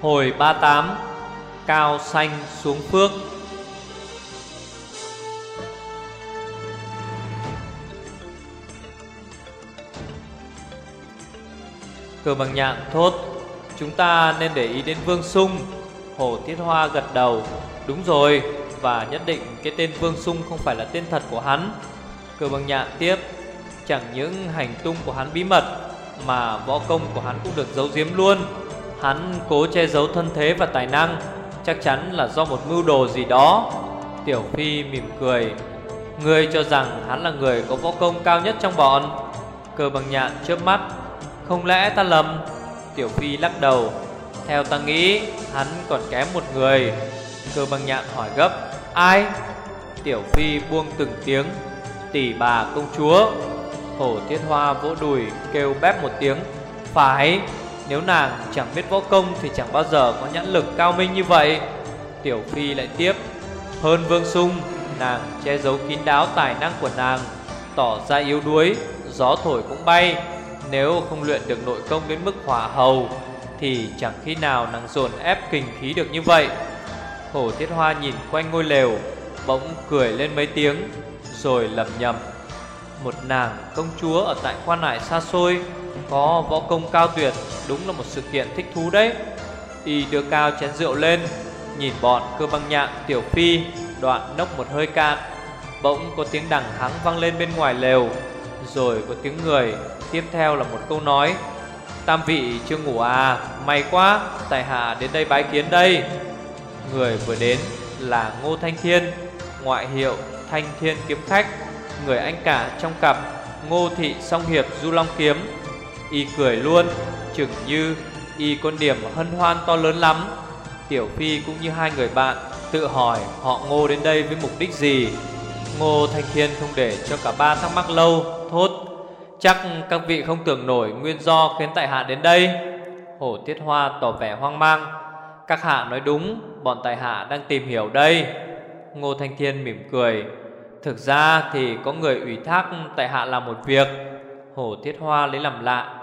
Hồi 38 Cao xanh xuống phước. Cờ bằng nhạn thốt, Chúng ta nên để ý đến Vương Sung. Hồ Thiết Hoa gật đầu, Đúng rồi, Và nhất định cái tên Vương Sung không phải là tên thật của hắn. Cờ bằng nhạn tiếp, Chẳng những hành tung của hắn bí mật, Mà võ công của hắn cũng được giấu giếm luôn. Hắn cố che giấu thân thế và tài năng, Chắc chắn là do một mưu đồ gì đó. Tiểu Phi mỉm cười. Người cho rằng hắn là người có võ công cao nhất trong bọn. Cơ bằng nhạn chớp mắt. Không lẽ ta lầm? Tiểu Phi lắc đầu. Theo ta nghĩ, hắn còn kém một người. Cơ bằng nhạn hỏi gấp. Ai? Tiểu Phi buông từng tiếng. Tỷ bà công chúa. Hổ Tiết Hoa vỗ đùi kêu bép một tiếng. Phải. Nếu nàng chẳng biết võ công Thì chẳng bao giờ có nhãn lực cao minh như vậy. Tiểu Phi lại tiếp. Hơn Vương Sung, Nàng che giấu kín đáo tài năng của nàng, Tỏ ra yếu đuối, Gió thổi cũng bay. Nếu không luyện được nội công đến mức hỏa hầu, Thì chẳng khi nào nàng dồn ép kinh khí được như vậy. Hổ Thiết Hoa nhìn quanh ngôi lều, Bỗng cười lên mấy tiếng, Rồi lẩm nhẩm. Một nàng công chúa ở tại quan hải xa xôi có võ công cao tuyệt, Đúng là một sự kiện thích thú đấy. Y đưa cao chén rượu lên, Nhìn bọn cơ băng nhạn, tiểu phi, Đoạn nốc một hơi cạn. Bỗng có tiếng đằng hắng vang lên bên ngoài lều, Rồi có tiếng người, Tiếp theo là một câu nói. Tam vị chưa ngủ à May quá Tài hạ đến đây bái kiến đây. Người vừa đến là Ngô Thanh Thiên, Ngoại hiệu Thanh Thiên Kiếm Khách. Người anh cả trong cặp, Ngô Thị Song Hiệp Du Long Kiếm. Y cười luôn, Chừng như Y có điểm hân hoan to lớn lắm. Tiểu Phi cũng như hai người bạn Tự hỏi họ Ngô đến đây với mục đích gì. Ngô Thanh Thiên không để cho cả ba thắc mắc lâu, Thốt, Chắc các vị không tưởng nổi nguyên do khiến tại hạ đến đây. Hổ Tiết Hoa tỏ vẻ hoang mang, Các hạ nói đúng, Bọn tại hạ đang tìm hiểu đây. Ngô Thanh Thiên mỉm cười, Thực ra thì có người ủy thác tại hạ làm một việc. Hổ Tiết Hoa lấy làm lạ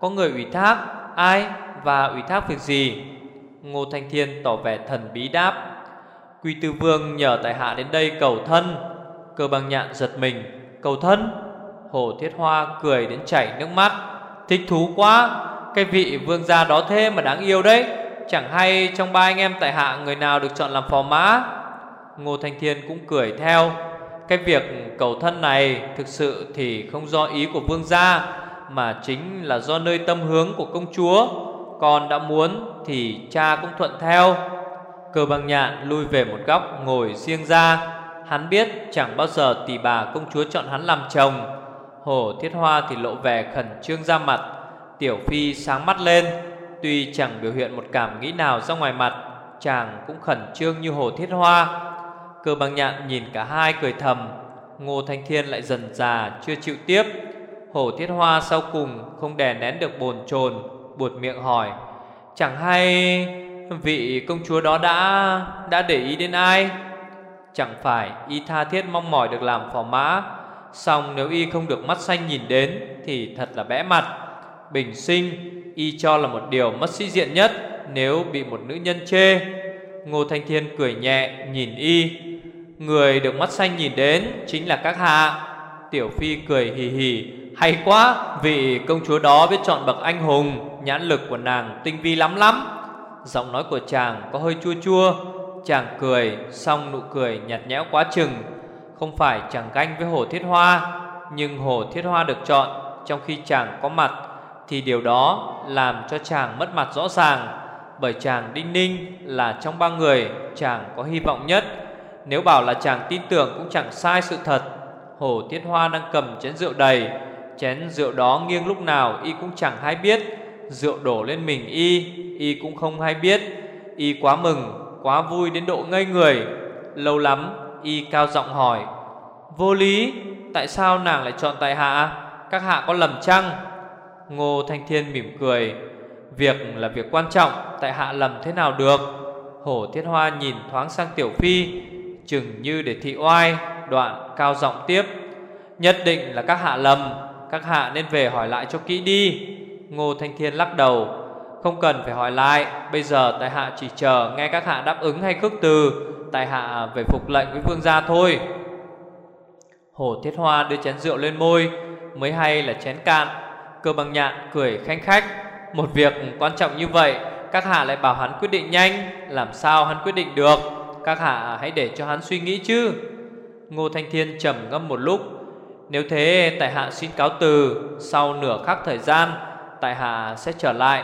có người ủy thác, Ai và ủy thác việc gì? Ngô Thanh Thiên tỏ vẻ thần bí đáp. Quy Tư Vương nhờ tại hạ đến đây cầu thân. Cơ bằng nhạn giật mình, Cầu thân. Hồ Thiết Hoa cười đến chảy nước mắt. Thích thú quá, Cái vị vương gia đó thế mà đáng yêu đấy. Chẳng hay trong ba anh em tại hạ Người nào được chọn làm phò mã. Ngô Thanh Thiên cũng cười theo. Cái việc cầu thân này Thực sự thì không do ý của vương gia. Mà chính là do nơi tâm hướng của công chúa. Con đã muốn Thì cha cũng thuận theo. Cơ băng nhạn lui về một góc Ngồi riêng ra. Hắn biết chẳng bao giờ tỷ bà công chúa chọn hắn làm chồng. Hổ Thiết Hoa thì lộ vẻ khẩn trương ra mặt. Tiểu Phi sáng mắt lên, Tuy chẳng biểu hiện một cảm nghĩ nào ra ngoài mặt, Chàng cũng khẩn trương như Hổ Thiết Hoa. Cơ băng nhạn nhìn cả hai cười thầm. Ngô Thanh Thiên lại dần già, chưa chịu tiếp. Hồ Thiết Hoa sau cùng không đè nén được bồn chồn, Buột miệng hỏi, Chẳng hay vị công chúa đó đã đã để ý đến ai? Chẳng phải y tha thiết mong mỏi được làm phò mã Xong nếu y không được mắt xanh nhìn đến Thì thật là bẽ mặt. Bình sinh, y cho là một điều mất sĩ diện nhất Nếu bị một nữ nhân chê. Ngô Thanh Thiên cười nhẹ, nhìn y, Người được mắt xanh nhìn đến Chính là các hạ. Tiểu Phi cười hì hì hay quá Vị công chúa đó biết chọn bậc anh hùng, Nhãn lực của nàng tinh vi lắm lắm. Giọng nói của chàng có hơi chua chua. Chàng cười, Xong nụ cười nhạt nhẽo quá chừng. Không phải chàng ganh với Hồ Thiết Hoa, Nhưng Hồ Thiết Hoa được chọn Trong khi chàng có mặt, Thì điều đó làm cho chàng mất mặt rõ ràng. Bởi chàng đinh ninh Là trong ba người Chàng có hy vọng nhất. Nếu bảo là chàng tin tưởng cũng chẳng sai sự thật. Hồ Thiết Hoa đang cầm chén rượu đầy Chén rượu đó nghiêng lúc nào Y cũng chẳng hay biết. Rượu đổ lên mình Y Y cũng không hay biết. Y quá mừng, Quá vui đến độ ngây người. Lâu lắm, Y cao giọng hỏi, Vô lý, Tại sao nàng lại chọn tại hạ? Các hạ có lầm chăng? Ngô Thanh Thiên mỉm cười, Việc là việc quan trọng, Tại hạ lầm thế nào được? Hổ Thiết Hoa nhìn thoáng sang Tiểu Phi, Chừng như để thị oai, Đoạn cao giọng tiếp, Nhất định là các hạ lầm. Các hạ nên về hỏi lại cho kỹ đi. Ngô Thanh Thiên lắc đầu. Không cần phải hỏi lại. Bây giờ tại hạ chỉ chờ nghe các hạ đáp ứng hay khước từ. Tại hạ về phục lệnh với vương gia thôi. Hồ Thiết Hoa đưa chén rượu lên môi. Mới hay là chén cạn. Cơ bằng nhạn cười khanh khách. Một việc quan trọng như vậy, Các hạ lại bảo hắn quyết định nhanh. Làm sao hắn quyết định được? Các hạ hãy để cho hắn suy nghĩ chứ. Ngô Thanh Thiên trầm ngâm một lúc. Nếu thế tại hạ xin cáo từ Sau nửa khắc thời gian Tại hạ sẽ trở lại.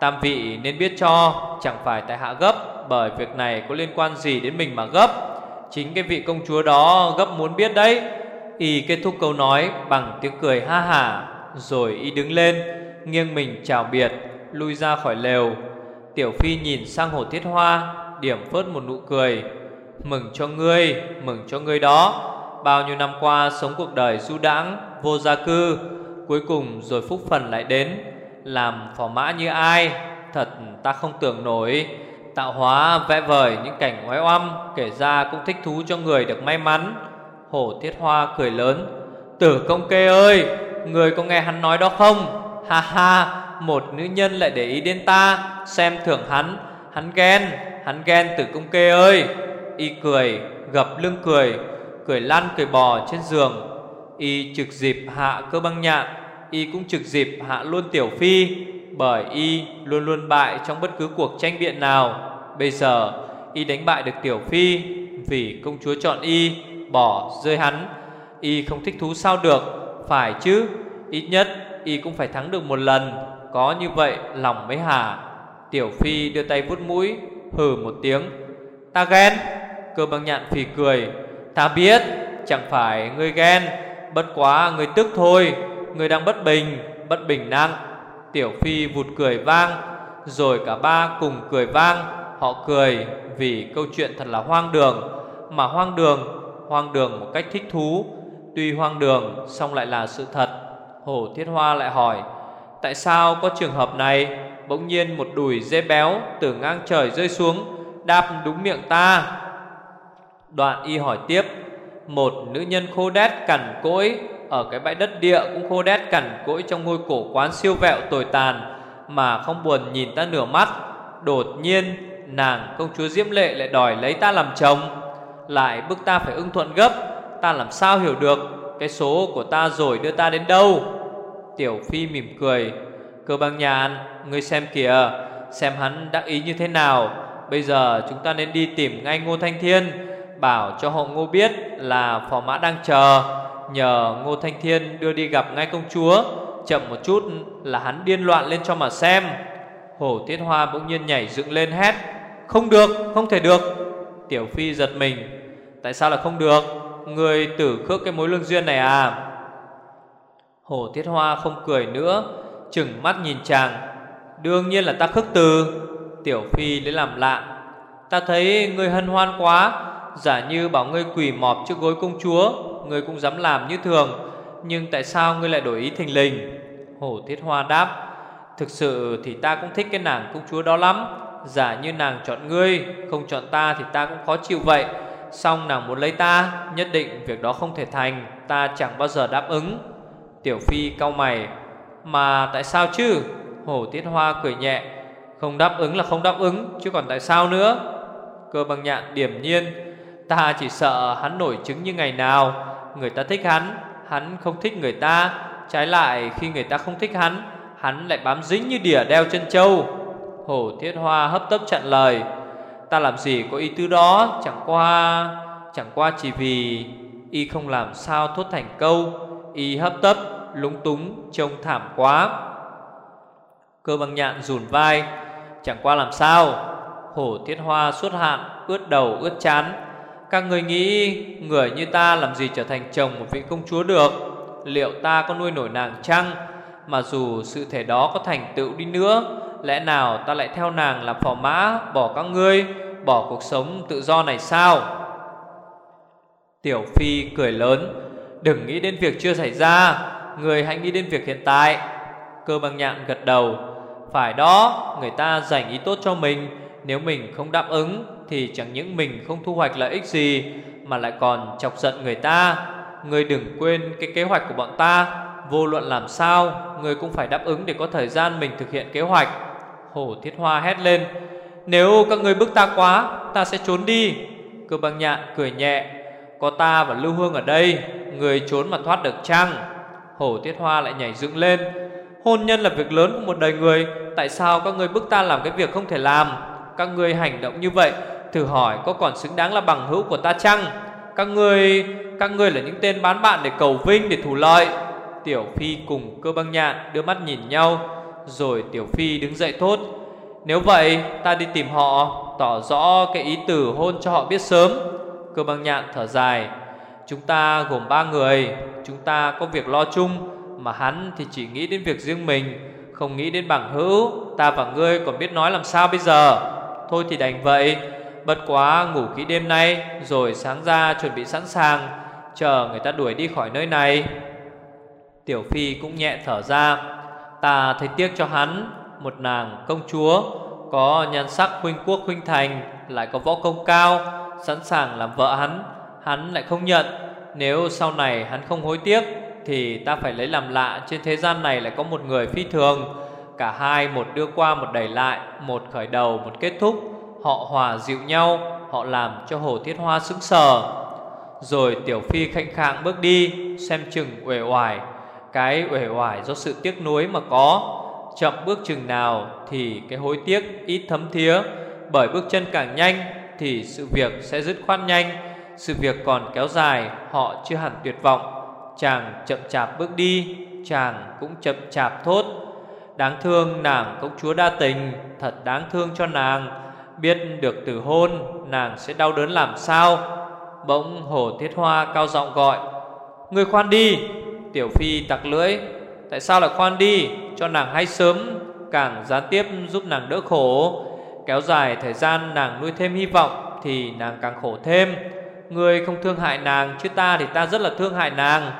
Tam vị nên biết cho Chẳng phải tại hạ gấp Bởi việc này có liên quan gì đến mình mà gấp. Chính cái vị công chúa đó gấp muốn biết đấy. Y kết thúc câu nói bằng tiếng cười ha hả Rồi y đứng lên Nghiêng mình chào biệt Lui ra khỏi lều. Tiểu Phi nhìn sang hồ thiết hoa Điểm phớt một nụ cười. Mừng cho ngươi, mừng cho ngươi đó. Bao nhiêu năm qua sống cuộc đời du đãng, Vô gia cư, Cuối cùng rồi phúc phần lại đến. Làm phò mã như ai? Thật ta không tưởng nổi. Tạo hóa vẽ vời những cảnh oái oăm, Kể ra cũng thích thú cho người được may mắn. Hổ Thiết Hoa cười lớn. Tử công kê ơi, Người có nghe hắn nói đó không? Ha ha, Một nữ nhân lại để ý đến ta. Xem thưởng hắn. Hắn ghen Hắn ghen tử công kê ơi. Y cười, Gập lưng cười. Cười lăn cười bò trên giường. Y trực dịp hạ cơ băng nhạn, Y cũng trực dịp hạ luôn tiểu phi, Bởi Y luôn luôn bại trong bất cứ cuộc tranh biện nào. Bây giờ, Y đánh bại được tiểu phi, Vì công chúa chọn Y, bỏ rơi hắn. Y không thích thú sao được, Phải chứ? Ít nhất, Y cũng phải thắng được một lần. Có như vậy, lòng mới hả Tiểu Phi đưa tay vuốt mũi, Hừ một tiếng. Ta ghen? Cơ băng nhạn phì cười. Ta biết Chẳng phải ngươi ghen, Bất quá ngươi tức thôi. Ngươi đang bất bình Bất bình năng Tiểu Phi vụt cười vang, Rồi cả ba cùng cười vang. Họ cười vì câu chuyện thật là hoang đường. Mà hoang đường hoang đường một cách thích thú. Tuy hoang đường, song lại là sự thật. Hồ Thiết Hoa lại hỏi, Tại sao có trường hợp này? Bỗng nhiên một đùi dê béo Từ ngang trời rơi xuống Đạp đúng miệng ta. Đoạn y hỏi tiếp, Một nữ nhân khô đét cằn cỗi, Ở cái bãi đất địa cũng khô đét cằn cỗi Trong ngôi cổ quán siêu vẹo tồi tàn, Mà không buồn nhìn ta nửa mắt, Đột nhiên nàng công chúa Diễm Lệ lại đòi lấy ta làm chồng. Lại bức ta phải ưng thuận gấp, Ta làm sao hiểu được Cái số của ta rồi đưa ta đến đâu? Tiểu Phi mỉm cười, Cơ băng nhàn Ngươi xem kìa, Xem hắn đắc ý như thế nào. Bây giờ chúng ta nên đi tìm ngay Ngô Thanh Thiên Bảo cho họ Ngô biết là phò mã đang chờ. Nhờ Ngô Thanh Thiên đưa đi gặp ngay công chúa Chậm một chút là hắn điên loạn lên cho mà xem. Hổ Tiết Hoa bỗng nhiên nhảy dựng lên hét Không được, không thể được. Tiểu Phi giật mình Tại sao là không được? Người tử khước cái mối lương duyên này à? Hồ Tiết Hoa không cười nữa Chừng mắt nhìn chàng Đương nhiên là ta khước từ. Tiểu Phi lấy làm lạ Ta thấy người hân hoan quá Giả như bảo ngươi quỳ mọp trước gối công chúa, Ngươi cũng dám làm như thường. Nhưng tại sao ngươi lại đổi ý thình lình? Hổ Thiết Hoa đáp, Thực sự thì ta cũng thích cái nàng công chúa đó lắm. Giả như nàng chọn ngươi, Không chọn ta thì ta cũng khó chịu vậy. Xong nàng muốn lấy ta, Nhất định việc đó không thể thành, Ta chẳng bao giờ đáp ứng. Tiểu Phi cau mày, Mà tại sao chứ? Hổ Tiết Hoa cười nhẹ, Không đáp ứng là không đáp ứng, Chứ còn tại sao nữa? Cơ bằng nhạn điểm nhiên Ta chỉ sợ hắn nổi chứng như ngày nào. Người ta thích hắn Hắn không thích người ta. Trái lại, khi người ta không thích hắn Hắn lại bám dính như đỉa đeo chân trâu. Hổ Thiết Hoa hấp tấp chặn lời. Ta làm gì có ý tứ đó? Chẳng qua Chẳng qua chỉ vì Y không làm sao thốt thành câu. Y hấp tấp, lúng túng, Trông thảm quá. Cơ bằng nhạn rùn vai. Chẳng qua làm sao? Hổ thiết hoa suốt hạn, Ướt đầu, ướt chán. Các người nghĩ Người như ta làm gì trở thành chồng một vị công chúa được? Liệu ta có nuôi nổi nàng chăng? Mà dù sự thể đó có thành tựu đi nữa, Lẽ nào ta lại theo nàng làm phò mã, Bỏ các ngươi, Bỏ cuộc sống tự do này sao? Tiểu Phi cười lớn. Đừng nghĩ đến việc chưa xảy ra. Người hãy nghĩ đến việc hiện tại. Cơ bằng nhạn gật đầu. Phải đó, Người ta dành ý tốt cho mình. Nếu mình không đáp ứng thì chẳng những mình không thu hoạch lợi ích gì, Mà lại còn chọc giận người ta. Người đừng quên cái kế hoạch của bọn ta. Vô luận làm sao, Người cũng phải đáp ứng để có thời gian mình thực hiện kế hoạch. Hồ Thiết Hoa hét lên, Nếu các người bức ta quá, Ta sẽ trốn đi. Cơ băng nhạn cười nhẹ, Có ta và Lưu Hương ở đây, Người trốn mà thoát được chăng? Hồ Thiết Hoa lại nhảy dựng lên, Hôn nhân là việc lớn của một đời người, Tại sao các người bức ta làm cái việc không thể làm? Các người hành động như vậy Thử hỏi, có còn xứng đáng là bằng hữu của ta chăng? Các người Các người là những tên bán bạn để cầu vinh, Để thủ lợi. Tiểu Phi cùng cơ băng nhạn đưa mắt nhìn nhau, Rồi Tiểu Phi đứng dậy thốt, Nếu vậy, ta đi tìm họ, Tỏ rõ cái ý tử hôn cho họ biết sớm. Cơ băng nhạn thở dài, Chúng ta gồm ba người, Chúng ta có việc lo chung, Mà hắn thì chỉ nghĩ đến việc riêng mình, Không nghĩ đến bằng hữu. Ta và ngươi còn biết nói làm sao bây giờ? Thôi thì đành vậy Bất quá ngủ kỹ đêm nay, Rồi sáng ra chuẩn bị sẵn sàng, Chờ người ta đuổi đi khỏi nơi này. Tiểu Phi cũng nhẹ thở ra. Ta thấy tiếc cho hắn, Một nàng công chúa, Có nhan sắc huynh quốc huynh thành, Lại có võ công cao, Sẵn sàng làm vợ hắn Hắn lại không nhận. Nếu sau này hắn không hối tiếc, Thì ta phải lấy làm lạ, Trên thế gian này lại có một người phi thường. Cả hai một đưa qua một đẩy lại, Một khởi đầu, một kết thúc. Họ hòa dịu nhau, Họ làm cho Hồ Thiết Hoa sững sờ. Rồi Tiểu Phi khanh khạng bước đi, Xem chừng uể oải. Cái uể oải do sự tiếc nuối mà có. Chậm bước chừng nào thì cái hối tiếc ít thấm thía. Bởi bước chân càng nhanh thì sự việc sẽ dứt khoát nhanh. Sự việc còn kéo dài, họ chưa hẳn tuyệt vọng. Chàng chậm chạp bước đi, Chàng cũng chậm chạp thốt. Đáng thương nàng công chúa đa tình, Thật đáng thương cho nàng. Biết được từ hôn, Nàng sẽ đau đớn làm sao? Bỗng hồ thiết hoa cao giọng gọi, Người khoan đi, Tiểu Phi tặc lưỡi, Tại sao lại khoan đi? Cho nàng hay sớm, Càng gián tiếp giúp nàng đỡ khổ. Kéo dài thời gian nàng nuôi thêm hy vọng Thì nàng càng khổ thêm. Người không thương hại nàng, Chứ ta thì ta rất là thương hại nàng.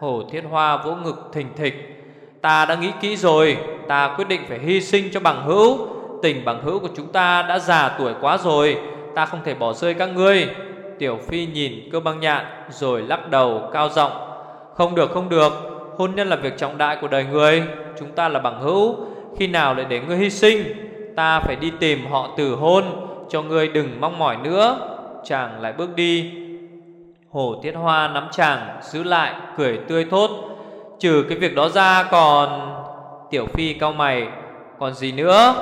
Hổ thiết hoa vỗ ngực thình thịch, Ta đã nghĩ kỹ rồi, Ta quyết định phải hy sinh cho bằng hữu. Tình bằng hữu của chúng ta đã già tuổi quá rồi, Ta không thể bỏ rơi các ngươi. Tiểu Phi nhìn cơ băng nhạn Rồi lắc đầu cao giọng, không được không được, Hôn nhân là việc trọng đại của đời người, Chúng ta là bằng hữu, Khi nào lại để ngươi hy sinh, Ta phải đi tìm họ từ hôn, Cho ngươi đừng mong mỏi nữa. Chàng lại bước đi. Hồ Thiết Hoa nắm chàng, Giữ lại, cười tươi thốt, Trừ cái việc đó ra còn Tiểu Phi cao mày, Còn gì nữa?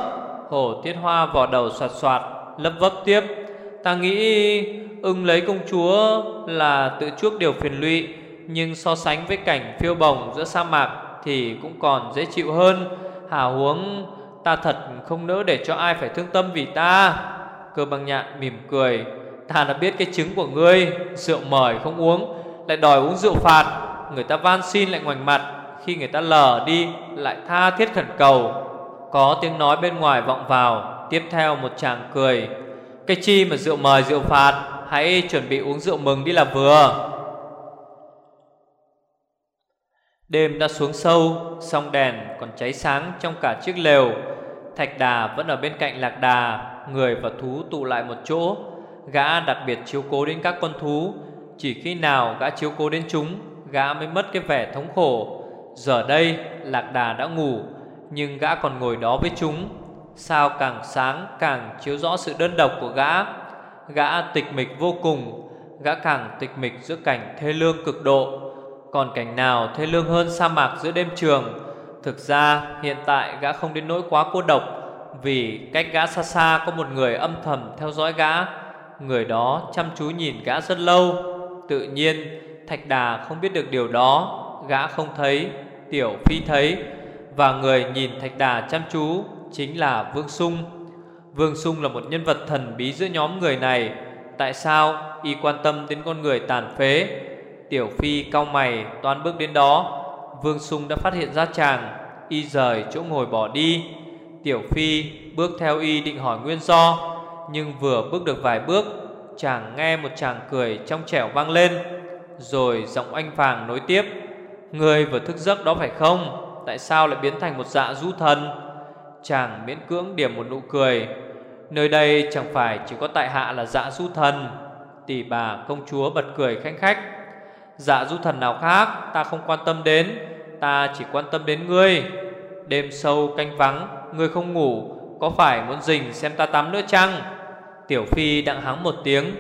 Hổ Thiết Hoa vò đầu soạt soạt, Lấp vấp tiếp. Ta nghĩ ưng lấy công chúa Là tự chuốc điều phiền lụy, nhưng so sánh với cảnh phiêu bồng giữa sa mạc Thì cũng còn dễ chịu hơn. Hà huống, ta thật không nỡ để cho ai phải thương tâm vì ta. Cơ băng nhạn mỉm cười, Ta đã biết cái chứng của ngươi, Rượu mời không uống, Lại đòi uống rượu phạt. Người ta van xin lại ngoảnh mặt, Khi người ta lờ đi, lại tha thiết khẩn cầu. Có tiếng nói bên ngoài vọng vào, Tiếp theo một chàng cười. Cái chi mà rượu mời, rượu phạt, Hãy chuẩn bị uống rượu mừng đi là vừa. Đêm đã xuống sâu, Song đèn còn cháy sáng trong cả chiếc lều. Thạch đà vẫn ở bên cạnh lạc đà, Người và thú tụ lại một chỗ. Gã đặc biệt chiếu cố đến các con thú, Chỉ khi nào gã chiếu cố đến chúng, Gã mới mất cái vẻ thống khổ. Giờ đây, lạc đà đã ngủ. Nhưng gã còn ngồi đó với chúng. Sao càng sáng càng chiếu rõ sự đơn độc của gã? Gã tịch mịch vô cùng. Gã càng tịch mịch giữa cảnh thê lương cực độ. Còn cảnh nào thê lương hơn sa mạc giữa đêm trường? Thực ra, hiện tại gã không đến nỗi quá cô độc, Vì cách gã xa xa có một người âm thầm theo dõi gã. Người đó chăm chú nhìn gã rất lâu. Tự nhiên, Thạch Đà không biết được điều đó. Gã không thấy, Tiểu Phi thấy. Và người nhìn Thạch Đà chăm chú Chính là Vương Sung. Vương Sung là một nhân vật thần bí giữa nhóm người này. Tại sao y quan tâm đến con người tàn phế? Tiểu Phi cau mày toan bước đến đó. Vương Sung đã phát hiện ra chàng, Y rời chỗ ngồi bỏ đi. Tiểu Phi bước theo y định hỏi nguyên do, Nhưng vừa bước được vài bước, Chàng nghe một chàng cười trong trẻo vang lên, Rồi giọng anh vàng nối tiếp. Người vừa thức giấc đó phải không? Tại sao lại biến thành một dạ du thần? Chàng miễn cưỡng điểm một nụ cười. Nơi đây chẳng phải chỉ có tại hạ là dạ du thần. Tỷ bà, công chúa bật cười khanh khách. Dạ du thần nào khác, ta không quan tâm đến. Ta chỉ quan tâm đến ngươi. Đêm sâu canh vắng, Ngươi không ngủ. Có phải muốn rình xem ta tắm nữa chăng? Tiểu Phi đặng hắng một tiếng.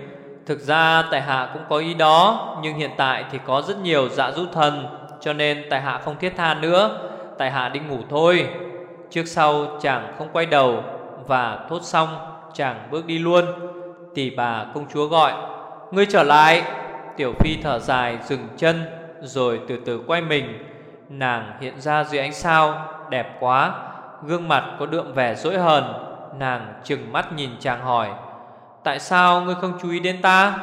Thực ra tại hạ cũng có ý đó, Nhưng hiện tại thì có rất nhiều dạ du thần, Cho nên tại hạ không thiết tha nữa. Tại hạ đi ngủ thôi. Trước sau chàng không quay đầu Và thốt xong chàng bước đi luôn. Tỷ bà công chúa gọi, Ngươi trở lại. Tiểu Phi thở dài dừng chân Rồi từ từ quay mình. Nàng hiện ra dưới ánh sao, Đẹp quá, Gương mặt có đượm vẻ dỗi hờn. Nàng chừng mắt nhìn chàng hỏi, Tại sao ngươi không chú ý đến ta?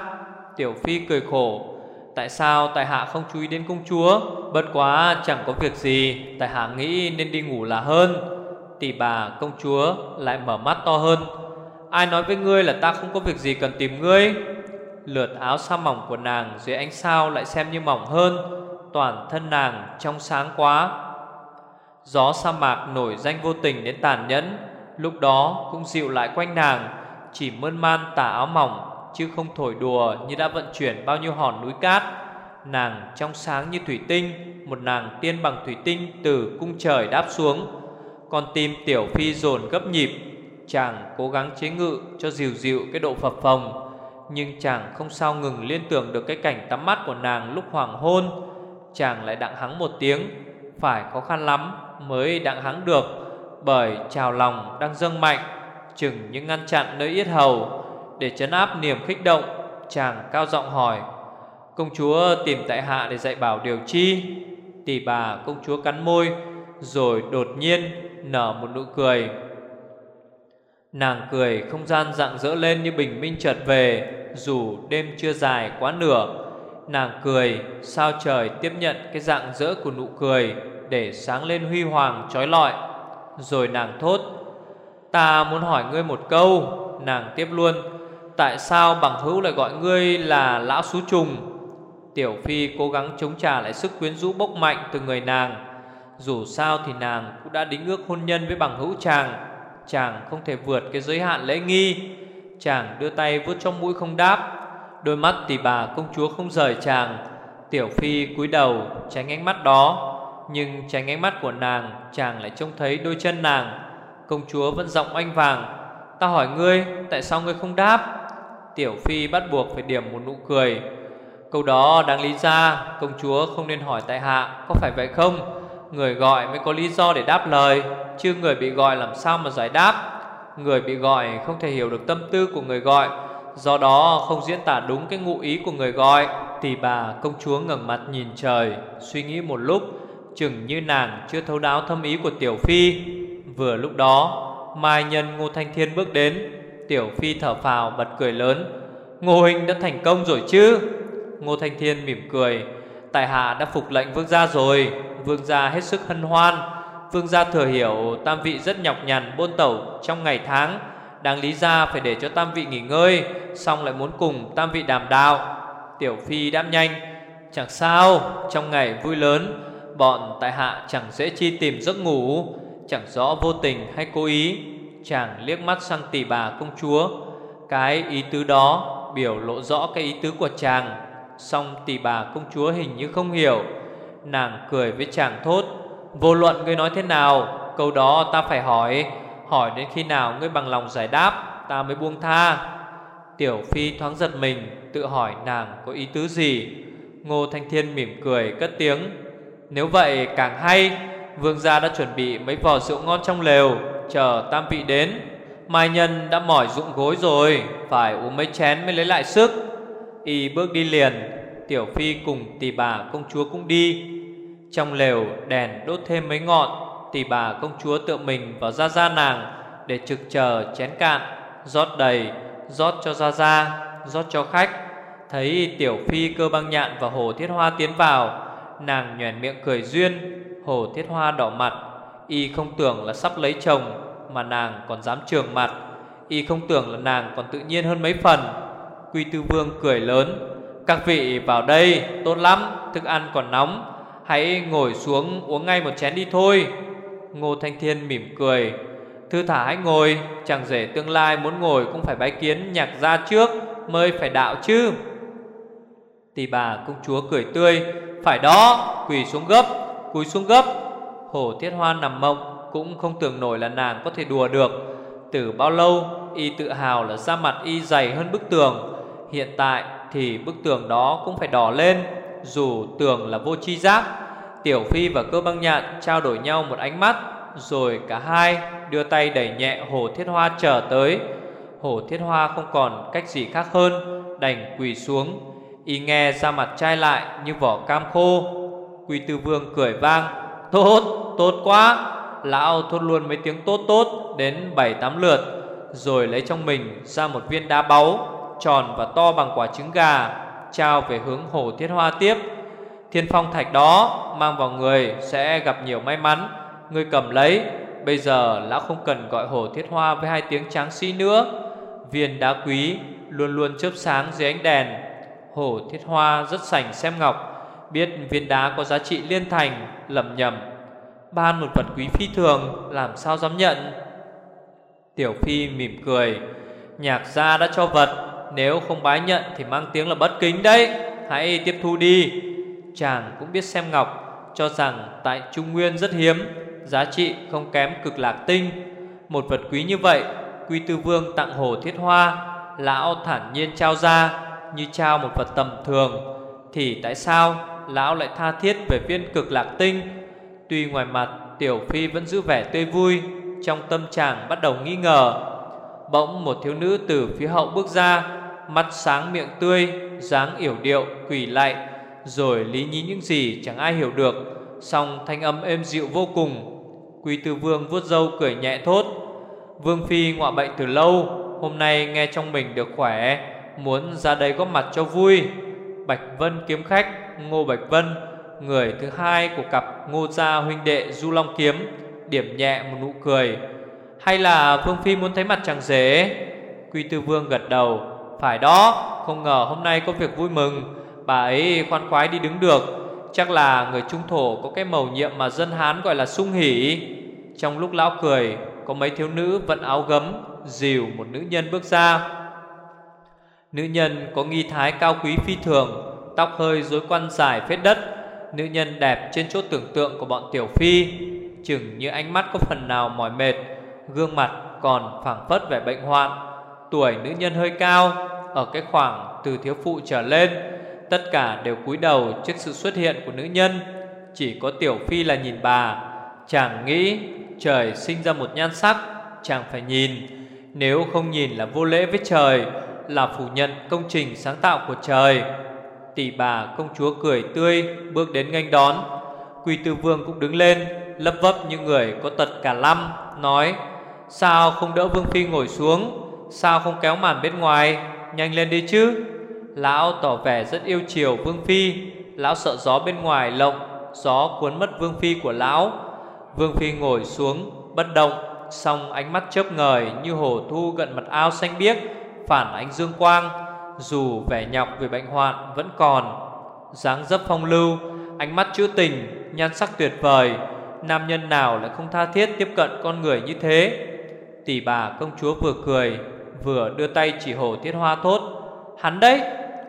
Tiểu Phi cười khổ, Tại sao tại hạ không chú ý đến công chúa? Bất quá chẳng có việc gì, Tại hạ nghĩ nên đi ngủ là hơn. Tỷ bà, công chúa lại mở mắt to hơn. Ai nói với ngươi là ta không có việc gì cần tìm ngươi? Lượt áo sa mỏng của nàng dưới ánh sao lại xem như mỏng hơn. Toàn thân nàng trong sáng quá. Gió sa mạc nổi danh vô tình đến tàn nhẫn. Lúc đó cũng dịu lại quanh nàng, Chỉ mơn man tả áo mỏng, Chứ không thổi đùa như đã vận chuyển bao nhiêu hòn núi cát. Nàng trong sáng như thủy tinh, Một nàng tiên bằng thủy tinh từ cung trời đáp xuống. Con tim tiểu phi dồn gấp nhịp. Chàng cố gắng chế ngự cho dịu dịu cái độ phập phồng, Nhưng chàng không sao ngừng liên tưởng được cái cảnh tắm mắt của nàng lúc hoàng hôn. Chàng lại đặng hắng một tiếng, Phải khó khăn lắm mới đặng hắng được, Bởi trào lòng đang dâng mạnh, Chừng như ngăn chặn nơi yết hầu. Để chấn áp niềm khích động, Chàng cao giọng hỏi Công chúa tìm tại hạ để dạy bảo điều chi? Tỷ bà, công chúa cắn môi, Rồi đột nhiên nở một nụ cười. Nàng cười không gian rạng rỡ lên như bình minh chợt về, Dù đêm chưa dài quá nửa. Nàng cười, sao trời tiếp nhận cái dạng rỡ của nụ cười Để sáng lên huy hoàng trói lọi. Rồi nàng thốt, Ta muốn hỏi ngươi một câu. Nàng tiếp luôn, Tại sao bằng hữu lại gọi ngươi là lão xú trùng? Tiểu Phi cố gắng chống trả lại sức quyến rũ bốc mạnh từ người nàng. Dù sao thì nàng cũng đã đính ước hôn nhân với bằng hữu chàng. Chàng không thể vượt cái giới hạn lễ nghi. Chàng đưa tay vuốt trong mũi không đáp. Đôi mắt tỷ bà công chúa không rời chàng. Tiểu Phi cúi đầu, tránh ánh mắt đó. Nhưng tránh ánh mắt của nàng, Chàng lại trông thấy đôi chân nàng. Công chúa vẫn giọng oanh vàng. Ta hỏi ngươi, tại sao ngươi không đáp? Tiểu Phi bắt buộc phải điểm một nụ cười. Câu đó đáng lý ra, Công chúa không nên hỏi tại hạ Có phải vậy không? Người gọi mới có lý do để đáp lời, Chứ người bị gọi làm sao mà giải đáp? Người bị gọi không thể hiểu được tâm tư của người gọi, Do đó không diễn tả đúng cái ngụ ý của người gọi. Tỷ bà công chúa ngẩng mặt nhìn trời, Suy nghĩ một lúc, Chừng như nàng chưa thấu đáo thâm ý của Tiểu Phi. Vừa lúc đó, Mai nhân Ngô Thanh Thiên bước đến, Tiểu Phi thở phào bật cười lớn. Ngô Hình đã thành công rồi chứ? Ngô Thanh Thiên mỉm cười. Tại hạ đã phục lệnh vương gia rồi. Vương gia hết sức hân hoan. Vương gia thừa hiểu tam vị rất nhọc nhằn bôn tẩu trong ngày tháng. Đáng lý ra phải để cho tam vị nghỉ ngơi, Xong lại muốn cùng tam vị đàm đạo. Tiểu Phi đáp nhanh, Chẳng sao, Trong ngày vui lớn, Bọn tại hạ chẳng dễ chi tìm giấc ngủ. Chẳng rõ vô tình hay cố ý, Chàng liếc mắt sang tỷ bà công chúa. Cái ý tứ đó Biểu lộ rõ cái ý tứ của chàng. Xong tỷ bà công chúa hình như không hiểu. Nàng cười với chàng thốt, Vô luận ngươi nói thế nào, Câu đó ta phải hỏi. Hỏi đến khi nào ngươi bằng lòng giải đáp, Ta mới buông tha. Tiểu Phi thoáng giật mình, Tự hỏi nàng có ý tứ gì. Ngô Thanh Thiên mỉm cười cất tiếng, Nếu vậy càng hay, Vương gia đã chuẩn bị mấy vò rượu ngon trong lều, Chờ tam vị đến. Mai nhân đã mỏi rụng gối rồi, Phải uống mấy chén mới lấy lại sức. Y bước đi liền, Tiểu Phi cùng tỷ bà công chúa cũng đi. Trong lều đèn đốt thêm mấy ngọn Tỷ bà công chúa tự mình vào ra ra nàng Để trực chờ chén cạn, rót đầy, rót cho ra ra rót cho khách. Thấy tiểu phi cơ băng nhạn và hồ thiết hoa tiến vào, nàng nhoẻn miệng cười duyên, hồ thiết hoa đỏ mặt. Y không tưởng là sắp lấy chồng mà nàng còn dám trường mặt. Y không tưởng là nàng còn tự nhiên hơn mấy phần quy tư vương cười lớn. Các vị vào đây, tốt lắm, thức ăn còn nóng. Hãy ngồi xuống uống ngay một chén đi thôi. Ngô thanh thiên mỉm cười. Thư thả hãy ngồi, Chẳng rể tương lai muốn ngồi cũng phải bái kiến nhạc gia trước, Mới phải đạo chứ. Tỷ bà công chúa cười tươi. Phải đó, quỳ xuống gấp Quỳ xuống gấp. Hổ thiết hoa nằm mộng, Cũng không tưởng nổi là nàng có thể đùa được. Từ bao lâu, y tự hào là da mặt y dày hơn bức tường. Hiện tại thì bức tường đó cũng phải đỏ lên Dù tường là vô tri giác. Tiểu Phi và cơ băng nhạn trao đổi nhau một ánh mắt Rồi cả hai đưa tay đẩy nhẹ Hồ Thiết Hoa trở tới. Hồ Thiết Hoa không còn cách gì khác hơn Đành quỳ xuống. Y nghe ra mặt trai lại như vỏ cam khô. Quy Tư Vương cười vang Tốt, tốt quá! Lão thốt luôn mấy tiếng tốt tốt Đến bảy tám lượt Rồi lấy trong mình ra một viên đá báu. Tròn và to bằng quả trứng gà, Trao về hướng Hồ Thiết Hoa tiếp. Thiên phong thạch đó Mang vào người sẽ gặp nhiều may mắn. Ngươi cầm lấy, Bây giờ lão không cần gọi Hồ Thiết Hoa Với hai tiếng tráng sĩ nữa. Viên đá quý luôn luôn chớp sáng dưới ánh đèn. Hồ Thiết Hoa rất sành xem ngọc, Biết viên đá có giá trị liên thành, lầm nhầm. Ban một vật quý phi thường, Làm sao dám nhận? Tiểu Phi mỉm cười, Nhạc gia đã cho vật. Nếu không bái nhận thì mang tiếng là bất kính đấy. Hãy tiếp thu đi. Chàng cũng biết xem ngọc, Cho rằng tại Trung Nguyên rất hiếm, Giá trị không kém cực lạc tinh. Một vật quý như vậy, Quy Tư Vương tặng Hồ Thiết Hoa, Lão thản nhiên trao ra, Như trao một vật tầm thường. Thì tại sao Lão lại tha thiết về viên cực lạc tinh? Tuy ngoài mặt Tiểu Phi vẫn giữ vẻ tươi vui, Trong tâm chàng bắt đầu nghi ngờ. Bỗng một thiếu nữ từ phía hậu bước ra Mắt sáng miệng tươi dáng yểu điệu quỷ lại, Rồi lý nhí những gì chẳng ai hiểu được. Song thanh âm êm dịu vô cùng Quý Tư Vương vuốt râu cười nhẹ thốt Vương Phi ngọa bệnh từ lâu Hôm nay nghe trong mình được khỏe Muốn ra đây góp mặt cho vui. Bạch Vân kiếm khách Ngô Bạch Vân Người thứ hai của cặp ngô gia huynh đệ Du Long Kiếm. Điểm nhẹ một nụ cười Hay là Vương Phi muốn thấy mặt chàng rể? Quy Tư Vương gật đầu phải đó. Không ngờ hôm nay có việc vui mừng. Bà ấy khoan khoái đi đứng được. Chắc là người trung thổ có cái màu nhiệm Mà dân Hán gọi là sung hỉ. Trong lúc lão cười, Có mấy thiếu nữ vận áo gấm, Dìu một nữ nhân bước ra. Nữ nhân có nghi thái cao quý phi thường, Tóc hơi rối quăn dài phết đất. Nữ nhân đẹp trên chỗ tưởng tượng của bọn tiểu phi. Chừng như ánh mắt có phần nào mỏi mệt, Gương mặt còn phảng phất vẻ bệnh hoạn. Tuổi nữ nhân hơi cao ở cái khoảng từ thiếu phụ trở lên, Tất cả đều cúi đầu trước sự xuất hiện của nữ nhân. Chỉ có tiểu phi là nhìn bà. Chàng nghĩ trời sinh ra một nhan sắc, Chàng phải nhìn. Nếu không nhìn là vô lễ với trời, Là phủ nhận công trình sáng tạo của trời. Tỷ bà công chúa cười tươi, Bước đến nghênh đón. Quỳ tư vương cũng đứng lên, Lấp vấp như người có tật cả lăm, Nói, Sao không đỡ vương phi ngồi xuống? Sao không kéo màn bên ngoài? Nhanh lên đi chứ. Lão tỏ vẻ rất yêu chiều vương phi. Lão sợ gió bên ngoài lộng, Gió cuốn mất vương phi của lão. Vương phi ngồi xuống, bất động Xong ánh mắt chớp ngời Như hồ thu gần mặt ao xanh biếc, Phản ánh dương quang. Dù vẻ nhọc về bệnh hoạn vẫn còn, dáng dấp phong lưu, Ánh mắt trữ tình, Nhan sắc tuyệt vời. Nam nhân nào lại không tha thiết tiếp cận con người như thế? Tỷ bà công chúa vừa cười Vừa đưa tay chỉ hồ thiết hoa thốt Hắn đấy!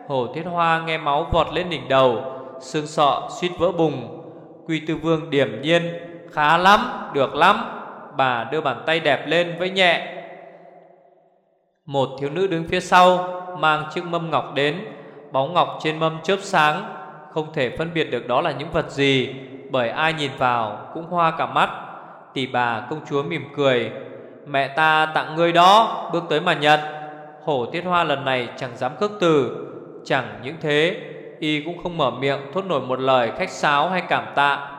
Hồ thiết hoa nghe máu vọt lên đỉnh đầu Xương sọ suýt vỡ bùng. Quy tư vương điểm nhiên Khá lắm, được lắm Bà đưa bàn tay đẹp lên với nhẹ. Một thiếu nữ đứng phía sau mang chiếc mâm ngọc đến Bóng ngọc trên mâm chớp sáng Không thể phân biệt được đó là những vật gì Bởi ai nhìn vào cũng hoa cả mắt. Tỷ bà công chúa mỉm cười Mẹ ta tặng ngươi đó, Bước tới mà nhận. Hổ tiết hoa lần này chẳng dám khước từ. Chẳng những thế, Y cũng không mở miệng thốt nổi một lời khách sáo hay cảm tạ.